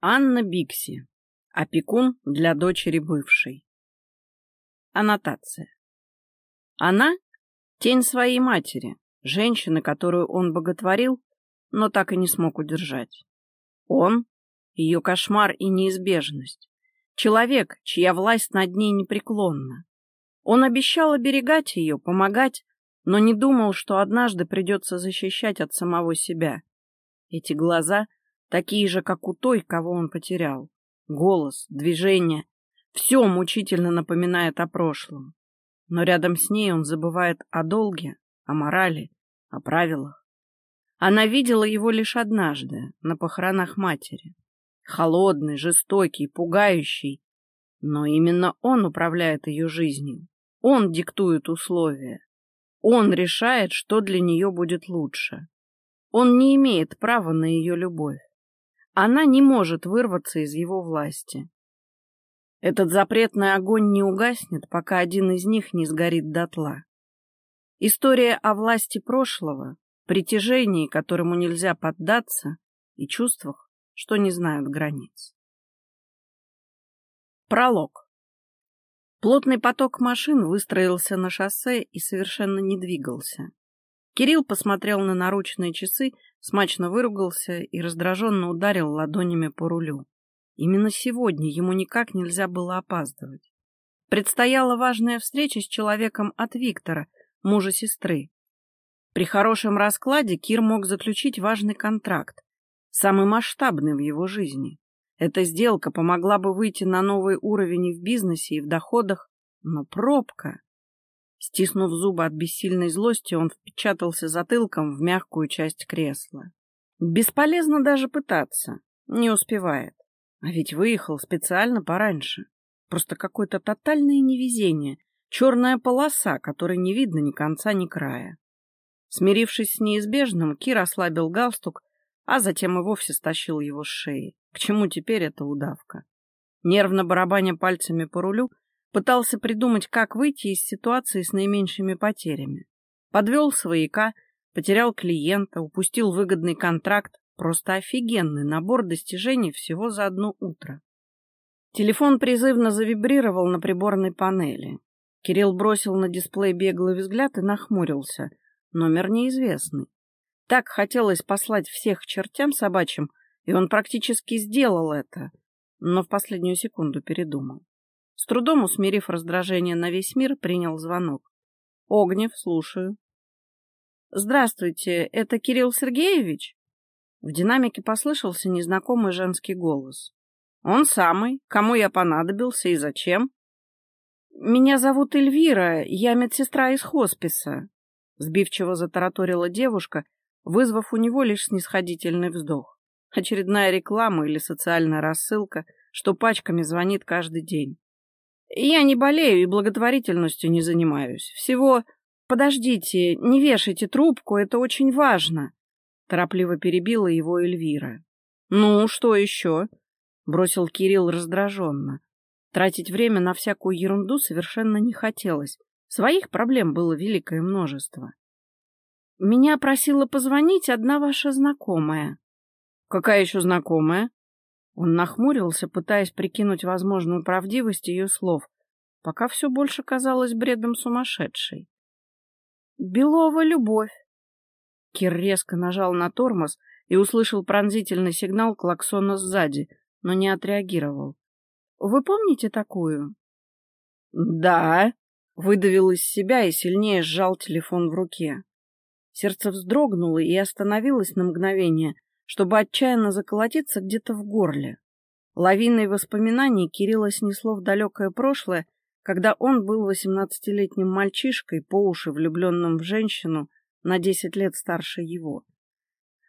Анна Бикси. Опекун для дочери бывшей. Аннотация. Она — тень своей матери, женщины, которую он боготворил, но так и не смог удержать. Он — ее кошмар и неизбежность. Человек, чья власть над ней непреклонна. Он обещал оберегать ее, помогать, но не думал, что однажды придется защищать от самого себя. Эти глаза такие же, как у той, кого он потерял. Голос, движение — все мучительно напоминает о прошлом. Но рядом с ней он забывает о долге, о морали, о правилах. Она видела его лишь однажды, на похоронах матери. Холодный, жестокий, пугающий. Но именно он управляет ее жизнью. Он диктует условия. Он решает, что для нее будет лучше. Он не имеет права на ее любовь. Она не может вырваться из его власти. Этот запретный огонь не угаснет, пока один из них не сгорит дотла. История о власти прошлого, притяжении, которому нельзя поддаться, и чувствах, что не знают границ. Пролог. Плотный поток машин выстроился на шоссе и совершенно не двигался. Кирилл посмотрел на наручные часы, смачно выругался и раздраженно ударил ладонями по рулю. Именно сегодня ему никак нельзя было опаздывать. Предстояла важная встреча с человеком от Виктора, мужа сестры. При хорошем раскладе Кир мог заключить важный контракт, самый масштабный в его жизни. Эта сделка помогла бы выйти на новый уровень и в бизнесе, и в доходах, но пробка... Стиснув зубы от бессильной злости, он впечатался затылком в мягкую часть кресла. Бесполезно даже пытаться, не успевает. А ведь выехал специально пораньше. Просто какое-то тотальное невезение, черная полоса, которой не видно ни конца, ни края. Смирившись с неизбежным, Кир ослабил галстук, а затем и вовсе стащил его с шеи. К чему теперь эта удавка? Нервно барабаня пальцами по рулю, пытался придумать, как выйти из ситуации с наименьшими потерями. Подвел свояка, потерял клиента, упустил выгодный контракт, просто офигенный набор достижений всего за одно утро. Телефон призывно завибрировал на приборной панели. Кирилл бросил на дисплей беглый взгляд и нахмурился. Номер неизвестный. Так хотелось послать всех чертям собачьим, и он практически сделал это, но в последнюю секунду передумал. С трудом усмирив раздражение на весь мир, принял звонок. «Огнев, слушаю». «Здравствуйте, это Кирилл Сергеевич?» В динамике послышался незнакомый женский голос. «Он самый. Кому я понадобился и зачем?» «Меня зовут Эльвира, я медсестра из хосписа», — сбивчиво затараторила девушка, вызвав у него лишь снисходительный вздох. Очередная реклама или социальная рассылка, что пачками звонит каждый день. Я не болею и благотворительностью не занимаюсь. Всего... Подождите, не вешайте трубку, это очень важно. Торопливо перебила его Эльвира. Ну, что еще? Бросил Кирилл раздраженно. Тратить время на всякую ерунду совершенно не хотелось. Своих проблем было великое множество. Меня просила позвонить одна ваша знакомая. Какая еще знакомая? Он нахмурился, пытаясь прикинуть возможную правдивость ее слов, пока все больше казалось бредом сумасшедшей. «Белова любовь!» Кир резко нажал на тормоз и услышал пронзительный сигнал клаксона сзади, но не отреагировал. «Вы помните такую?» «Да», — выдавил из себя и сильнее сжал телефон в руке. Сердце вздрогнуло и остановилось на мгновение, чтобы отчаянно заколотиться где-то в горле. Лавиной воспоминаний Кирилла снесло в далекое прошлое, когда он был восемнадцатилетним мальчишкой, по уши влюбленным в женщину на десять лет старше его.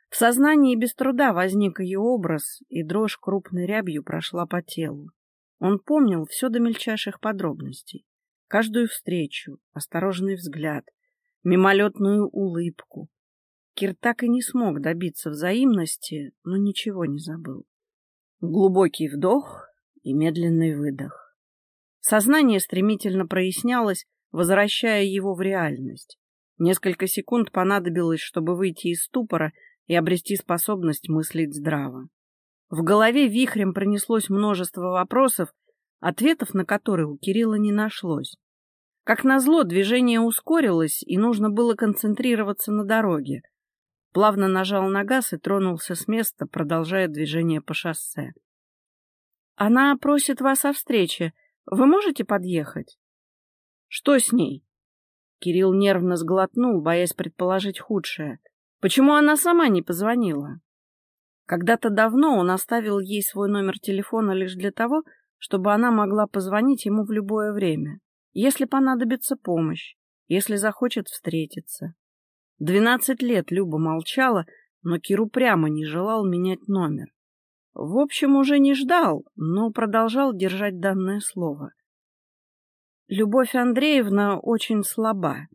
В сознании без труда возник ее образ, и дрожь крупной рябью прошла по телу. Он помнил все до мельчайших подробностей. Каждую встречу, осторожный взгляд, мимолетную улыбку, Кир так и не смог добиться взаимности, но ничего не забыл. Глубокий вдох и медленный выдох. Сознание стремительно прояснялось, возвращая его в реальность. Несколько секунд понадобилось, чтобы выйти из ступора и обрести способность мыслить здраво. В голове вихрем пронеслось множество вопросов, ответов на которые у Кирилла не нашлось. Как назло, движение ускорилось, и нужно было концентрироваться на дороге. Плавно нажал на газ и тронулся с места, продолжая движение по шоссе. «Она просит вас о встрече. Вы можете подъехать?» «Что с ней?» Кирилл нервно сглотнул, боясь предположить худшее. «Почему она сама не позвонила?» Когда-то давно он оставил ей свой номер телефона лишь для того, чтобы она могла позвонить ему в любое время, если понадобится помощь, если захочет встретиться. Двенадцать лет Люба молчала, но Киру прямо не желал менять номер. В общем, уже не ждал, но продолжал держать данное слово. Любовь Андреевна очень слаба.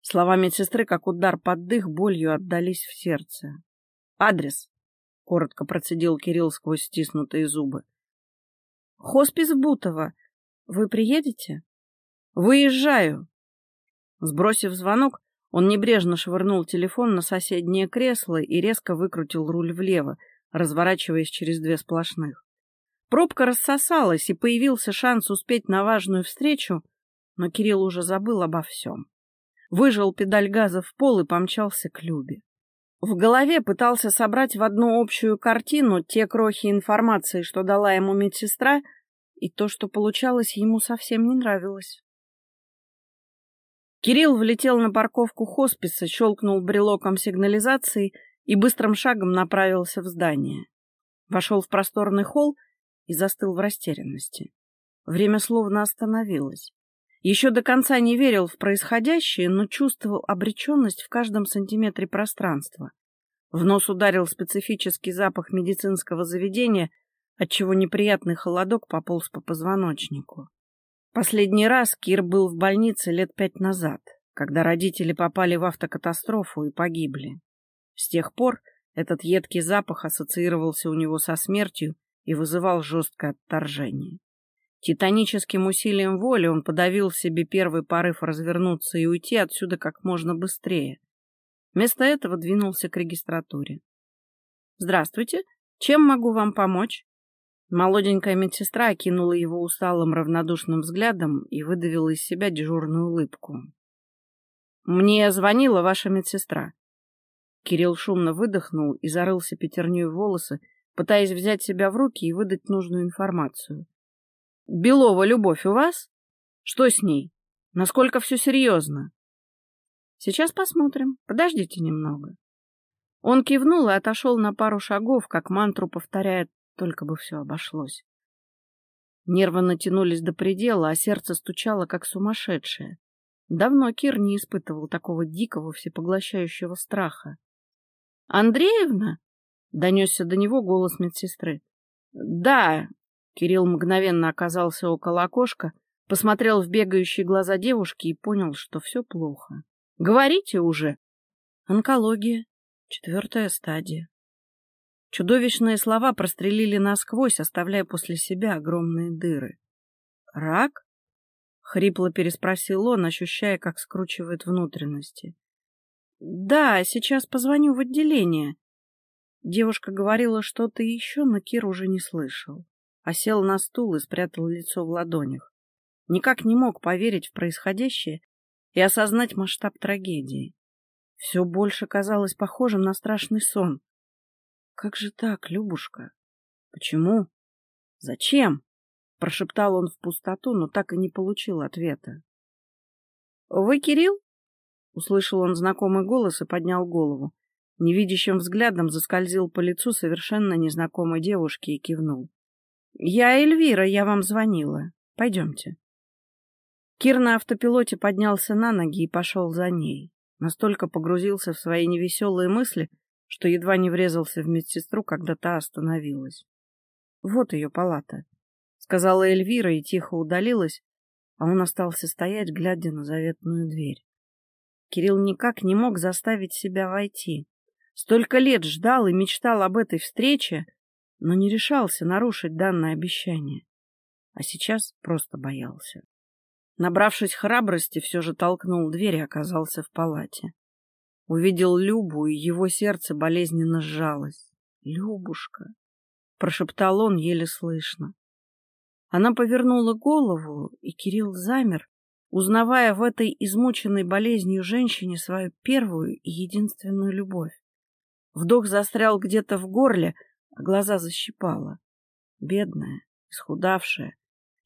Слова медсестры, как удар под дых, болью отдались в сердце. Адрес. — коротко процедил Кирилл сквозь стиснутые зубы. — Хоспис Бутова. Вы приедете? — Выезжаю. Сбросив звонок, он небрежно швырнул телефон на соседнее кресло и резко выкрутил руль влево, разворачиваясь через две сплошных. Пробка рассосалась, и появился шанс успеть на важную встречу, но Кирилл уже забыл обо всем. Выжил педаль газа в пол и помчался к Любе. В голове пытался собрать в одну общую картину те крохи информации, что дала ему медсестра, и то, что получалось, ему совсем не нравилось. Кирилл влетел на парковку хосписа, щелкнул брелоком сигнализации и быстрым шагом направился в здание. Вошел в просторный холл и застыл в растерянности. Время словно остановилось. Еще до конца не верил в происходящее, но чувствовал обреченность в каждом сантиметре пространства. В нос ударил специфический запах медицинского заведения, отчего неприятный холодок пополз по позвоночнику. Последний раз Кир был в больнице лет пять назад, когда родители попали в автокатастрофу и погибли. С тех пор этот едкий запах ассоциировался у него со смертью и вызывал жесткое отторжение. Титаническим усилием воли он подавил себе первый порыв развернуться и уйти отсюда как можно быстрее. Вместо этого двинулся к регистратуре. «Здравствуйте. Чем могу вам помочь?» Молоденькая медсестра окинула его усталым равнодушным взглядом и выдавила из себя дежурную улыбку. «Мне звонила ваша медсестра». Кирилл шумно выдохнул и зарылся пятерней в волосы, пытаясь взять себя в руки и выдать нужную информацию. Белова любовь у вас? Что с ней? Насколько все серьезно? Сейчас посмотрим. Подождите немного. Он кивнул и отошел на пару шагов, как мантру повторяет, только бы все обошлось. Нервы натянулись до предела, а сердце стучало, как сумасшедшее. Давно Кир не испытывал такого дикого, всепоглощающего страха. «Андреевна?» — донесся до него голос медсестры. «Да, Кирилл мгновенно оказался около окошка, посмотрел в бегающие глаза девушки и понял, что все плохо. — Говорите уже. — Онкология. Четвертая стадия. Чудовищные слова прострелили насквозь, оставляя после себя огромные дыры. — Рак? — хрипло переспросил он, ощущая, как скручивает внутренности. — Да, сейчас позвоню в отделение. Девушка говорила что-то еще, но Кир уже не слышал а сел на стул и спрятал лицо в ладонях. Никак не мог поверить в происходящее и осознать масштаб трагедии. Все больше казалось похожим на страшный сон. Как же так, Любушка? Почему? Зачем? Прошептал он в пустоту, но так и не получил ответа. — Вы Кирилл? — услышал он знакомый голос и поднял голову. Невидящим взглядом заскользил по лицу совершенно незнакомой девушки и кивнул. «Я Эльвира, я вам звонила. Пойдемте». Кир на автопилоте поднялся на ноги и пошел за ней. Настолько погрузился в свои невеселые мысли, что едва не врезался в медсестру, когда та остановилась. «Вот ее палата», — сказала Эльвира и тихо удалилась, а он остался стоять, глядя на заветную дверь. Кирилл никак не мог заставить себя войти. Столько лет ждал и мечтал об этой встрече, но не решался нарушить данное обещание. А сейчас просто боялся. Набравшись храбрости, все же толкнул дверь и оказался в палате. Увидел Любу, и его сердце болезненно сжалось. Любушка. — прошептал он еле слышно. Она повернула голову, и Кирилл замер, узнавая в этой измученной болезнью женщине свою первую и единственную любовь. Вдох застрял где-то в горле, а глаза защипало. Бедная, исхудавшая,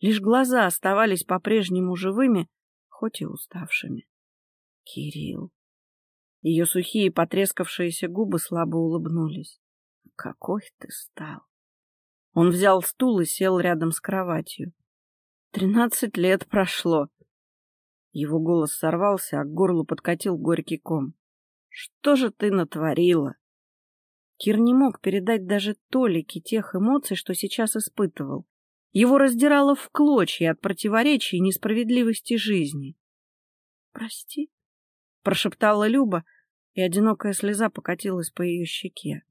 лишь глаза оставались по-прежнему живыми, хоть и уставшими. Кирилл. Ее сухие потрескавшиеся губы слабо улыбнулись. Какой ты стал! Он взял стул и сел рядом с кроватью. Тринадцать лет прошло. Его голос сорвался, а к горлу подкатил горький ком. Что же ты натворила? Кир не мог передать даже толики тех эмоций, что сейчас испытывал. Его раздирало в клочья от противоречий и несправедливости жизни. «Прости», — прошептала Люба, и одинокая слеза покатилась по ее щеке.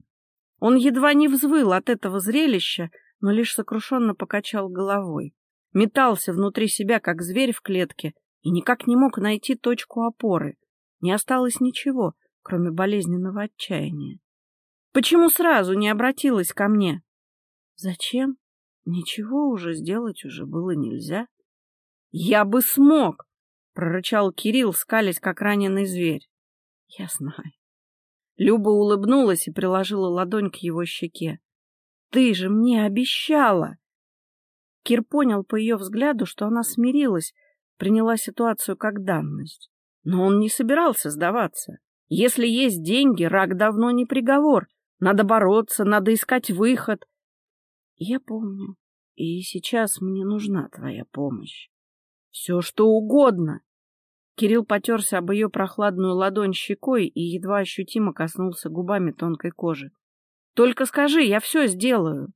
Он едва не взвыл от этого зрелища, но лишь сокрушенно покачал головой. Метался внутри себя, как зверь в клетке, и никак не мог найти точку опоры. Не осталось ничего, кроме болезненного отчаяния. Почему сразу не обратилась ко мне? Зачем? Ничего уже сделать уже было нельзя. Я бы смог, прорычал Кирилл, скалясь, как раненый зверь. Я знаю. Люба улыбнулась и приложила ладонь к его щеке. Ты же мне обещала. Кир понял по ее взгляду, что она смирилась, приняла ситуацию как данность. Но он не собирался сдаваться. Если есть деньги, рак давно не приговор. Надо бороться, надо искать выход. Я помню. И сейчас мне нужна твоя помощь. Все, что угодно. Кирилл потерся об ее прохладную ладонь щекой и едва ощутимо коснулся губами тонкой кожи. Только скажи, я все сделаю.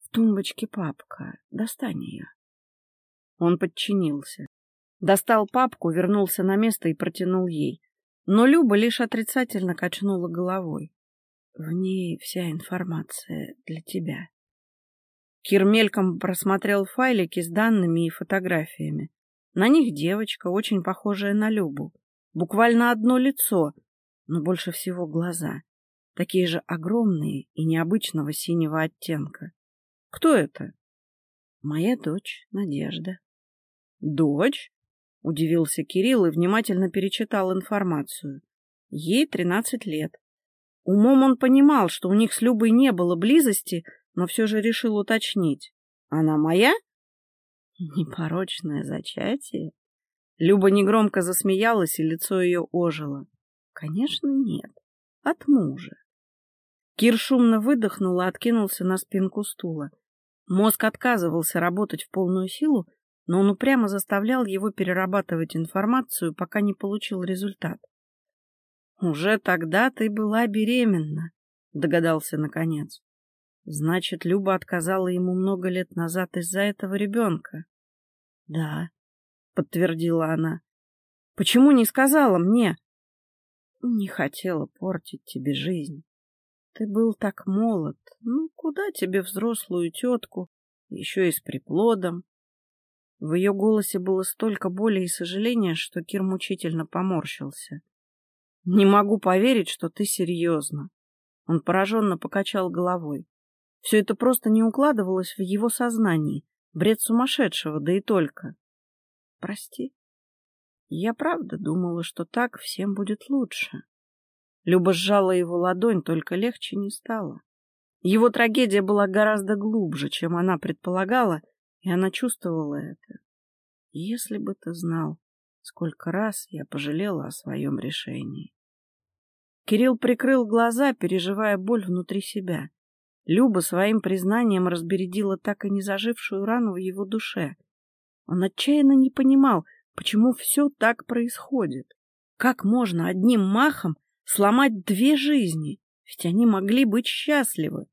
В тумбочке папка. Достань ее. Он подчинился. Достал папку, вернулся на место и протянул ей. Но Люба лишь отрицательно качнула головой. В ней вся информация для тебя. Кир мельком просмотрел файлики с данными и фотографиями. На них девочка, очень похожая на Любу. Буквально одно лицо, но больше всего глаза. Такие же огромные и необычного синего оттенка. Кто это? Моя дочь, Надежда. Дочь? Удивился Кирилл и внимательно перечитал информацию. Ей тринадцать лет. Умом он понимал, что у них с Любой не было близости, но все же решил уточнить. «Она моя?» «Непорочное зачатие?» Люба негромко засмеялась, и лицо ее ожило. «Конечно, нет. От мужа». Кир шумно выдохнул и откинулся на спинку стула. Мозг отказывался работать в полную силу, но он упрямо заставлял его перерабатывать информацию, пока не получил результат. «Уже тогда ты была беременна», — догадался наконец. Значит, Люба отказала ему много лет назад из-за этого ребенка. — Да, — подтвердила она. — Почему не сказала мне? — Не хотела портить тебе жизнь. Ты был так молод. Ну, куда тебе взрослую тетку, еще и с приплодом? В ее голосе было столько боли и сожаления, что Кир мучительно поморщился. — Не могу поверить, что ты серьезно. Он пораженно покачал головой. Все это просто не укладывалось в его сознании. Бред сумасшедшего, да и только. Прости. Я правда думала, что так всем будет лучше. Люба сжала его ладонь, только легче не стало. Его трагедия была гораздо глубже, чем она предполагала, и она чувствовала это. Если бы ты знал, сколько раз я пожалела о своем решении. Кирилл прикрыл глаза, переживая боль внутри себя. Люба своим признанием разбередила так и не зажившую рану в его душе. Он отчаянно не понимал, почему все так происходит. Как можно одним махом сломать две жизни? Ведь они могли быть счастливы.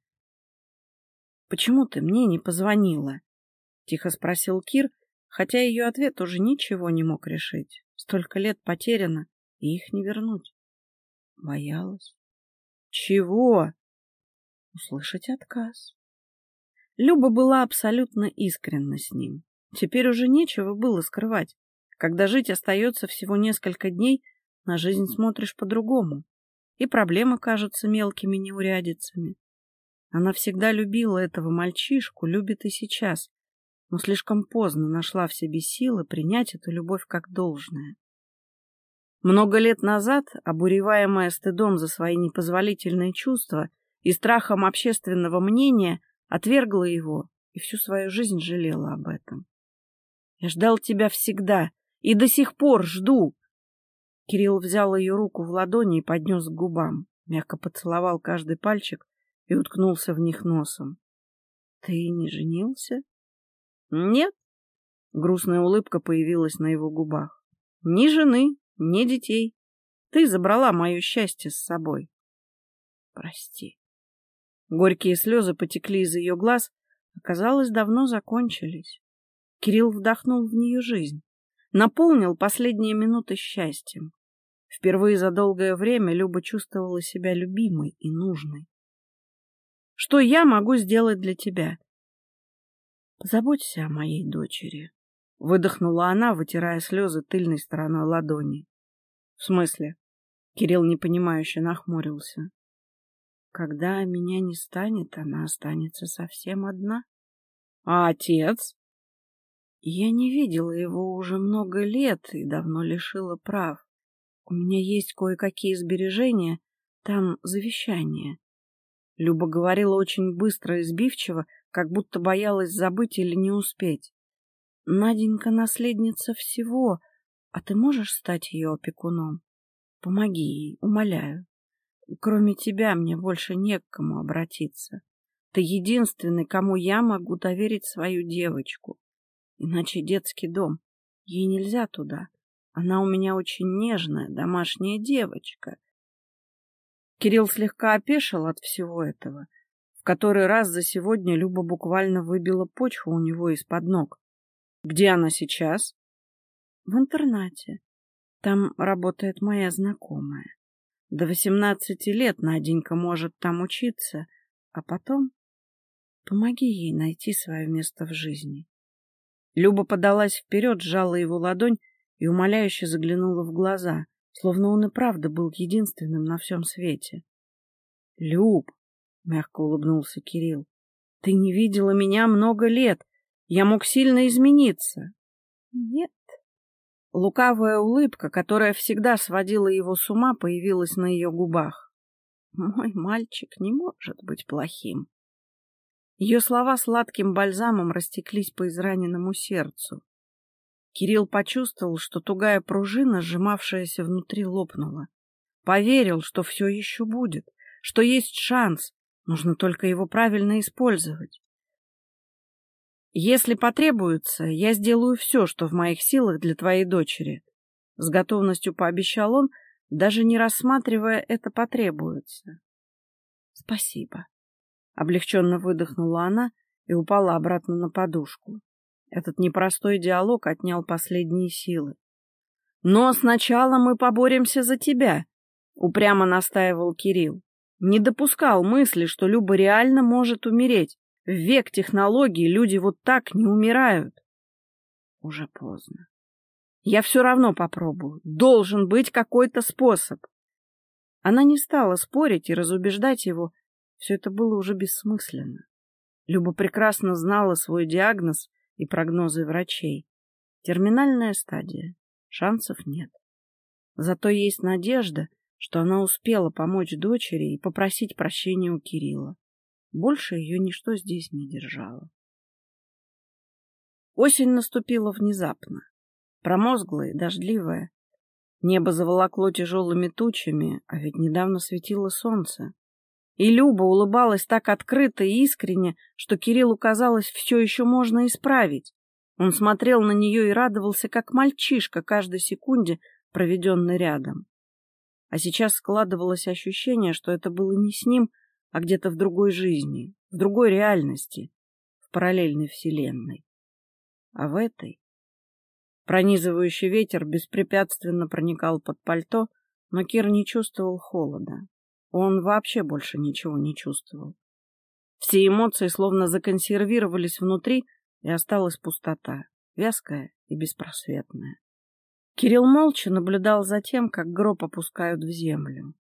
— Почему ты мне не позвонила? — тихо спросил Кир, хотя ее ответ уже ничего не мог решить. Столько лет потеряно, и их не вернуть. Боялась. — Чего? Услышать отказ. Люба была абсолютно искренна с ним. Теперь уже нечего было скрывать. Когда жить остается всего несколько дней, на жизнь смотришь по-другому, и проблемы кажутся мелкими неурядицами. Она всегда любила этого мальчишку, любит и сейчас, но слишком поздно нашла в себе силы принять эту любовь как должное. Много лет назад, обуреваемая стыдом за свои непозволительные чувства и страхом общественного мнения, отвергла его и всю свою жизнь жалела об этом. «Я ждал тебя всегда и до сих пор жду!» Кирилл взял ее руку в ладони и поднес к губам, мягко поцеловал каждый пальчик и уткнулся в них носом. — Ты не женился? — Нет. Грустная улыбка появилась на его губах. — Ни жены, ни детей. Ты забрала мое счастье с собой. — Прости. Горькие слезы потекли из ее глаз, оказалось, давно закончились. Кирилл вдохнул в нее жизнь, наполнил последние минуты счастьем. Впервые за долгое время Люба чувствовала себя любимой и нужной. Что я могу сделать для тебя? Позаботься о моей дочери, выдохнула она, вытирая слезы тыльной стороной ладони. В смысле? Кирилл непонимающе нахмурился. Когда меня не станет, она останется совсем одна. А отец? Я не видела его уже много лет и давно лишила прав. У меня есть кое-какие сбережения, там завещание. Люба говорила очень быстро и сбивчиво, как будто боялась забыть или не успеть. Наденька наследница всего, а ты можешь стать ее опекуном? Помоги ей, умоляю. Кроме тебя мне больше не к кому обратиться. Ты единственный, кому я могу доверить свою девочку. Иначе детский дом. Ей нельзя туда. Она у меня очень нежная, домашняя девочка. Кирилл слегка опешил от всего этого. В который раз за сегодня Люба буквально выбила почву у него из-под ног. Где она сейчас? В интернате. Там работает моя знакомая. До восемнадцати лет Наденька может там учиться, а потом помоги ей найти свое место в жизни. Люба подалась вперед, сжала его ладонь и умоляюще заглянула в глаза — словно он и правда был единственным на всем свете. — Люб, — мягко улыбнулся Кирилл, — ты не видела меня много лет. Я мог сильно измениться. — Нет. Лукавая улыбка, которая всегда сводила его с ума, появилась на ее губах. Мой мальчик не может быть плохим. Ее слова сладким бальзамом растеклись по израненному сердцу. Кирилл почувствовал, что тугая пружина, сжимавшаяся внутри, лопнула. Поверил, что все еще будет, что есть шанс, нужно только его правильно использовать. «Если потребуется, я сделаю все, что в моих силах для твоей дочери», — с готовностью пообещал он, даже не рассматривая это потребуется. «Спасибо», — облегченно выдохнула она и упала обратно на подушку. Этот непростой диалог отнял последние силы. «Но сначала мы поборемся за тебя», — упрямо настаивал Кирилл. Не допускал мысли, что Люба реально может умереть. В век технологий люди вот так не умирают. Уже поздно. Я все равно попробую. Должен быть какой-то способ. Она не стала спорить и разубеждать его. Все это было уже бессмысленно. Люба прекрасно знала свой диагноз и прогнозы врачей. Терминальная стадия. Шансов нет. Зато есть надежда, что она успела помочь дочери и попросить прощения у Кирилла. Больше ее ничто здесь не держало. Осень наступила внезапно. Промозглая, дождливая. Небо заволокло тяжелыми тучами, а ведь недавно светило солнце. И Люба улыбалась так открыто и искренне, что Кириллу казалось, все еще можно исправить. Он смотрел на нее и радовался, как мальчишка, каждой секунде, проведенной рядом. А сейчас складывалось ощущение, что это было не с ним, а где-то в другой жизни, в другой реальности, в параллельной вселенной. А в этой... Пронизывающий ветер беспрепятственно проникал под пальто, но Кир не чувствовал холода. Он вообще больше ничего не чувствовал. Все эмоции словно законсервировались внутри, и осталась пустота, вязкая и беспросветная. Кирилл молча наблюдал за тем, как гроб опускают в землю.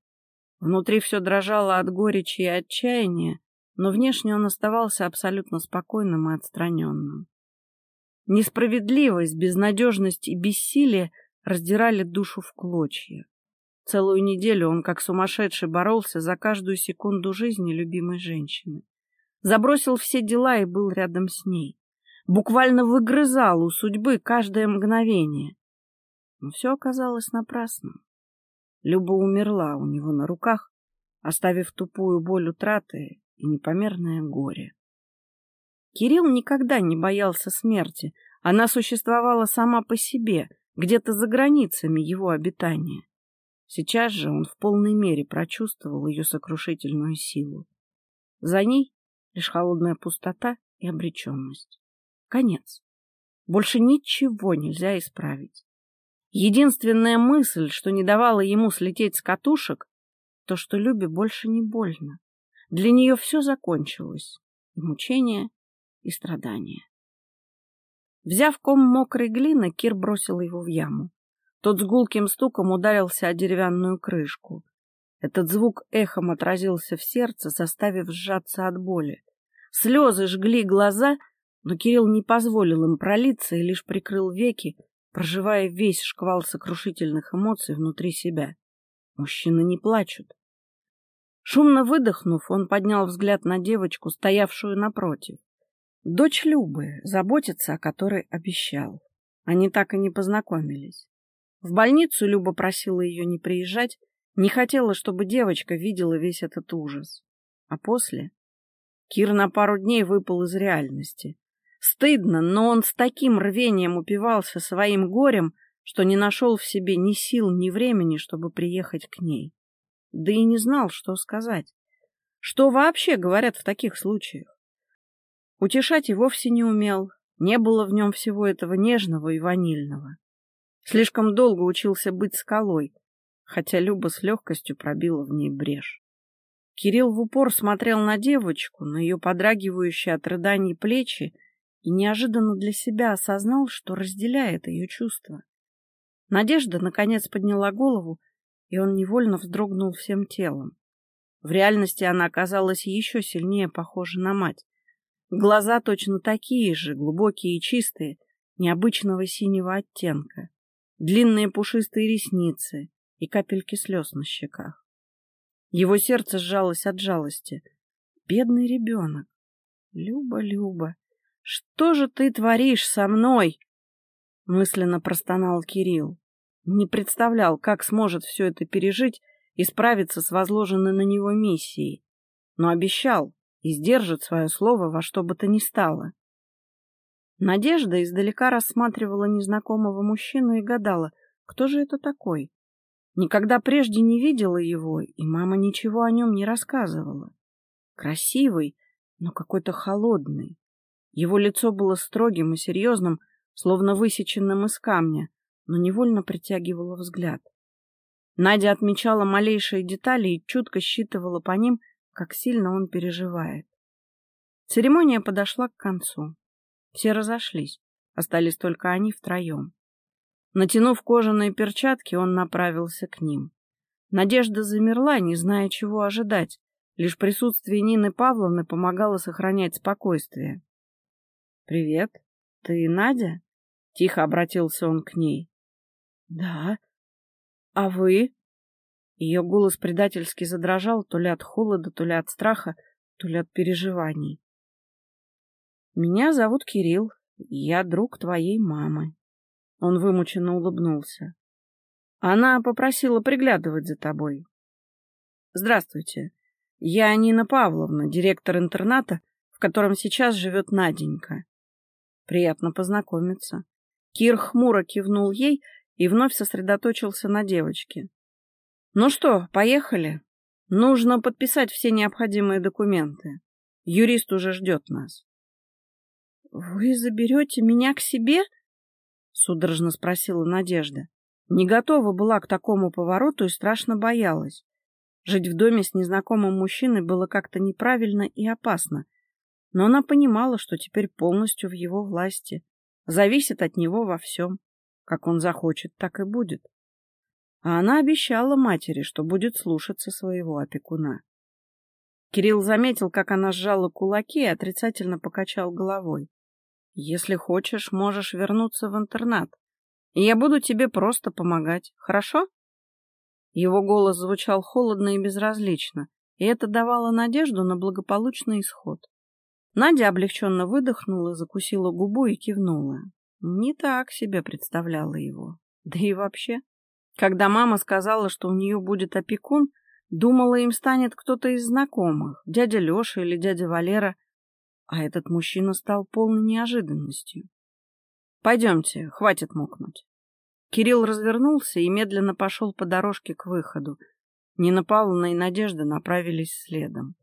Внутри все дрожало от горечи и отчаяния, но внешне он оставался абсолютно спокойным и отстраненным. Несправедливость, безнадежность и бессилие раздирали душу в клочья. Целую неделю он, как сумасшедший, боролся за каждую секунду жизни любимой женщины. Забросил все дела и был рядом с ней. Буквально выгрызал у судьбы каждое мгновение. Но все оказалось напрасным. Люба умерла у него на руках, оставив тупую боль утраты и непомерное горе. Кирилл никогда не боялся смерти, она существовала сама по себе, где-то за границами его обитания. Сейчас же он в полной мере прочувствовал ее сокрушительную силу. За ней лишь холодная пустота и обреченность. Конец. Больше ничего нельзя исправить. Единственная мысль, что не давала ему слететь с катушек, то, что Любе больше не больно. Для нее все закончилось. И мучения, и страдания. Взяв ком мокрой глины, Кир бросил его в яму. Тот с гулким стуком ударился о деревянную крышку. Этот звук эхом отразился в сердце, заставив сжаться от боли. Слезы жгли глаза, но Кирилл не позволил им пролиться и лишь прикрыл веки, проживая весь шквал сокрушительных эмоций внутри себя. Мужчины не плачут. Шумно выдохнув, он поднял взгляд на девочку, стоявшую напротив. Дочь Любы, заботиться о которой обещал. Они так и не познакомились. В больницу Люба просила ее не приезжать, не хотела, чтобы девочка видела весь этот ужас. А после Кир на пару дней выпал из реальности. Стыдно, но он с таким рвением упивался своим горем, что не нашел в себе ни сил, ни времени, чтобы приехать к ней. Да и не знал, что сказать. Что вообще говорят в таких случаях? Утешать и вовсе не умел, не было в нем всего этого нежного и ванильного. Слишком долго учился быть скалой, хотя Люба с легкостью пробила в ней брешь. Кирилл в упор смотрел на девочку, на ее подрагивающие от рыданий плечи, и неожиданно для себя осознал, что разделяет ее чувства. Надежда, наконец, подняла голову, и он невольно вздрогнул всем телом. В реальности она оказалась еще сильнее похожа на мать. Глаза точно такие же, глубокие и чистые, необычного синего оттенка, длинные пушистые ресницы и капельки слез на щеках. Его сердце сжалось от жалости. Бедный ребенок. Люба, Люба, что же ты творишь со мной? Мысленно простонал Кирилл. Не представлял, как сможет все это пережить и справиться с возложенной на него миссией. Но обещал и сдержит свое слово во что бы то ни стало. Надежда издалека рассматривала незнакомого мужчину и гадала, кто же это такой. Никогда прежде не видела его, и мама ничего о нем не рассказывала. Красивый, но какой-то холодный. Его лицо было строгим и серьезным, словно высеченным из камня, но невольно притягивало взгляд. Надя отмечала малейшие детали и чутко считывала по ним, как сильно он переживает. Церемония подошла к концу. Все разошлись, остались только они втроем. Натянув кожаные перчатки, он направился к ним. Надежда замерла, не зная, чего ожидать. Лишь присутствие Нины Павловны помогало сохранять спокойствие. «Привет. Ты Надя?» — тихо обратился он к ней. «Да. А вы?» Ее голос предательски задрожал то ли от холода, то ли от страха, то ли от переживаний. «Меня зовут Кирилл. Я друг твоей мамы». Он вымученно улыбнулся. «Она попросила приглядывать за тобой». «Здравствуйте. Я Нина Павловна, директор интерната, в котором сейчас живет Наденька. Приятно познакомиться. Кир хмуро кивнул ей и вновь сосредоточился на девочке. Ну что, поехали? Нужно подписать все необходимые документы. Юрист уже ждет нас. Вы заберете меня к себе? Судорожно спросила Надежда. Не готова была к такому повороту и страшно боялась. Жить в доме с незнакомым мужчиной было как-то неправильно и опасно — но она понимала, что теперь полностью в его власти, зависит от него во всем. Как он захочет, так и будет. А она обещала матери, что будет слушаться своего опекуна. Кирилл заметил, как она сжала кулаки и отрицательно покачал головой. «Если хочешь, можешь вернуться в интернат, и я буду тебе просто помогать, хорошо?» Его голос звучал холодно и безразлично, и это давало надежду на благополучный исход. Надя облегченно выдохнула, закусила губу и кивнула. Не так себе представляла его. Да и вообще. Когда мама сказала, что у нее будет опекун, Думала, им станет кто-то из знакомых, дядя Леша или дядя Валера, а этот мужчина стал полной неожиданностью. «Пойдемте, хватит мокнуть». Кирилл развернулся и медленно пошел по дорожке к выходу. Нина Павловна и Надежда направились следом.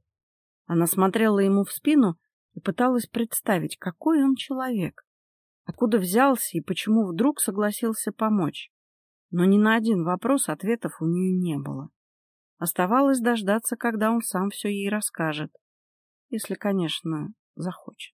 Она смотрела ему в спину и пыталась представить, какой он человек, откуда взялся и почему вдруг согласился помочь. Но ни на один вопрос ответов у нее не было. Оставалось дождаться, когда он сам все ей расскажет. Если, конечно, захочет.